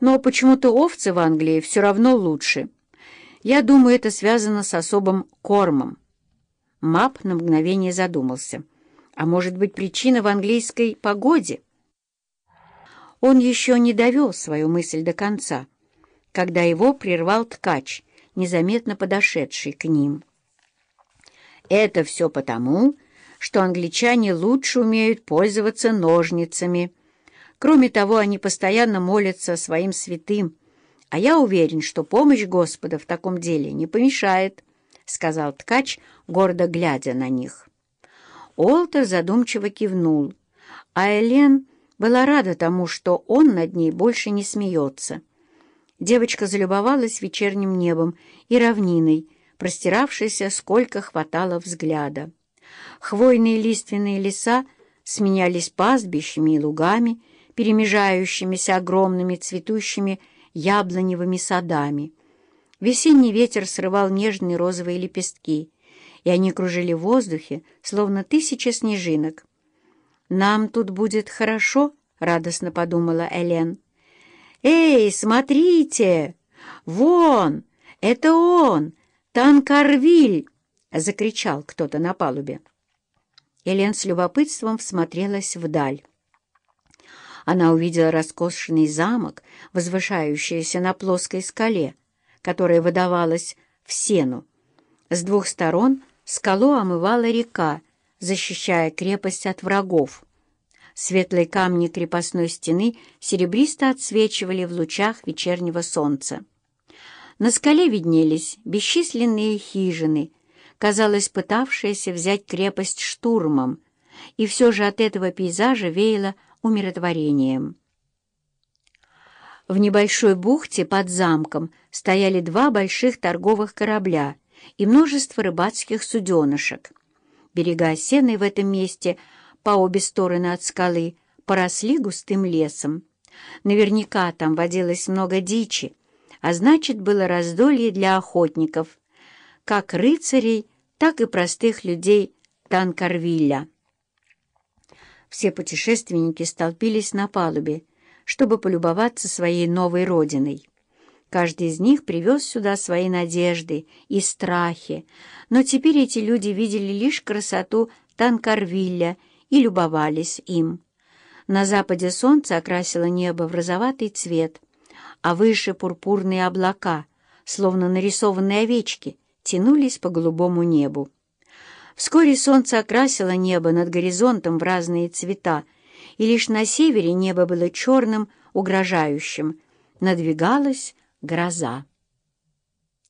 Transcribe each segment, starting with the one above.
Но почему-то овцы в Англии все равно лучше. Я думаю, это связано с особым кормом. Мап на мгновение задумался. А может быть, причина в английской погоде? Он еще не довел свою мысль до конца, когда его прервал ткач, незаметно подошедший к ним. Это все потому, что англичане лучше умеют пользоваться ножницами. Кроме того, они постоянно молятся своим святым, а я уверен, что помощь Господа в таком деле не помешает, — сказал ткач, гордо глядя на них. Олтер задумчиво кивнул, а Элен была рада тому, что он над ней больше не смеется. Девочка залюбовалась вечерним небом и равниной, простиравшейся, сколько хватало взгляда. Хвойные лиственные леса сменялись пастбищами и лугами, перемежающимися огромными цветущими яблоневыми садами. Весенний ветер срывал нежные розовые лепестки, и они кружили в воздухе, словно тысяча снежинок. «Нам тут будет хорошо», — радостно подумала Элен. «Эй, смотрите! Вон! Это он! Танкарвиль!» — закричал кто-то на палубе. Элен с любопытством всмотрелась вдаль. Она увидела роскошный замок, возвышающийся на плоской скале, которая выдавалась в сену. С двух сторон скалу омывала река, защищая крепость от врагов. Светлые камни крепостной стены серебристо отсвечивали в лучах вечернего солнца. На скале виднелись бесчисленные хижины, казалось, пытавшиеся взять крепость штурмом, и все же от этого пейзажа веяло умиротворением. В небольшой бухте под замком стояли два больших торговых корабля и множество рыбацких суденышек. Берега сены в этом месте по обе стороны от скалы поросли густым лесом. Наверняка там водилось много дичи, а значит, было раздолье для охотников, как рыцарей, так и простых людей Танкарвилля. Все путешественники столпились на палубе, чтобы полюбоваться своей новой родиной. Каждый из них привез сюда свои надежды и страхи, но теперь эти люди видели лишь красоту Танкарвилля и любовались им. На западе солнце окрасило небо в розоватый цвет, а выше пурпурные облака, словно нарисованные овечки, тянулись по голубому небу. Вскоре солнце окрасило небо над горизонтом в разные цвета, и лишь на севере небо было черным, угрожающим. Надвигалась гроза.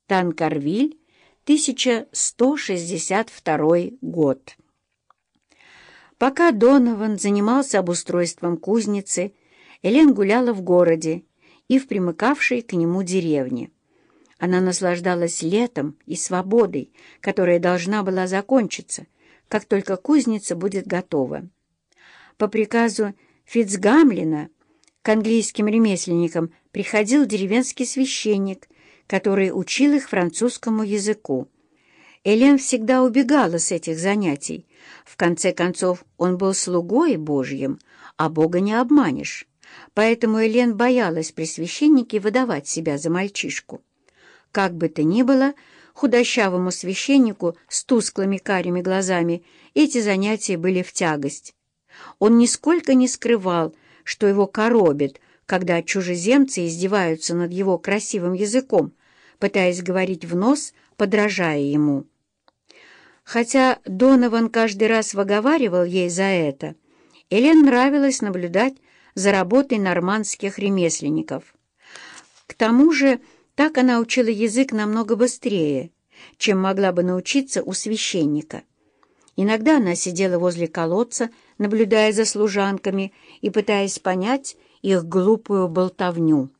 Танкарвиль, 1162 год. Пока Донован занимался обустройством кузницы, Элен гуляла в городе и в примыкавшей к нему деревне. Она наслаждалась летом и свободой, которая должна была закончиться, как только кузница будет готова. По приказу Фицгамлина к английским ремесленникам приходил деревенский священник, который учил их французскому языку. Элен всегда убегала с этих занятий. В конце концов, он был слугой Божьим, а Бога не обманешь. Поэтому Элен боялась при священнике выдавать себя за мальчишку. Как бы то ни было, худощавому священнику с тусклыми карими глазами эти занятия были в тягость. Он нисколько не скрывал, что его коробит, когда чужеземцы издеваются над его красивым языком, пытаясь говорить в нос, подражая ему. Хотя Донован каждый раз выговаривал ей за это, Элен нравилось наблюдать за работой нормандских ремесленников. К тому же, так она учила язык намного быстрее, чем могла бы научиться у священника. Иногда она сидела возле колодца, наблюдая за служанками и пытаясь понять их глупую болтовню.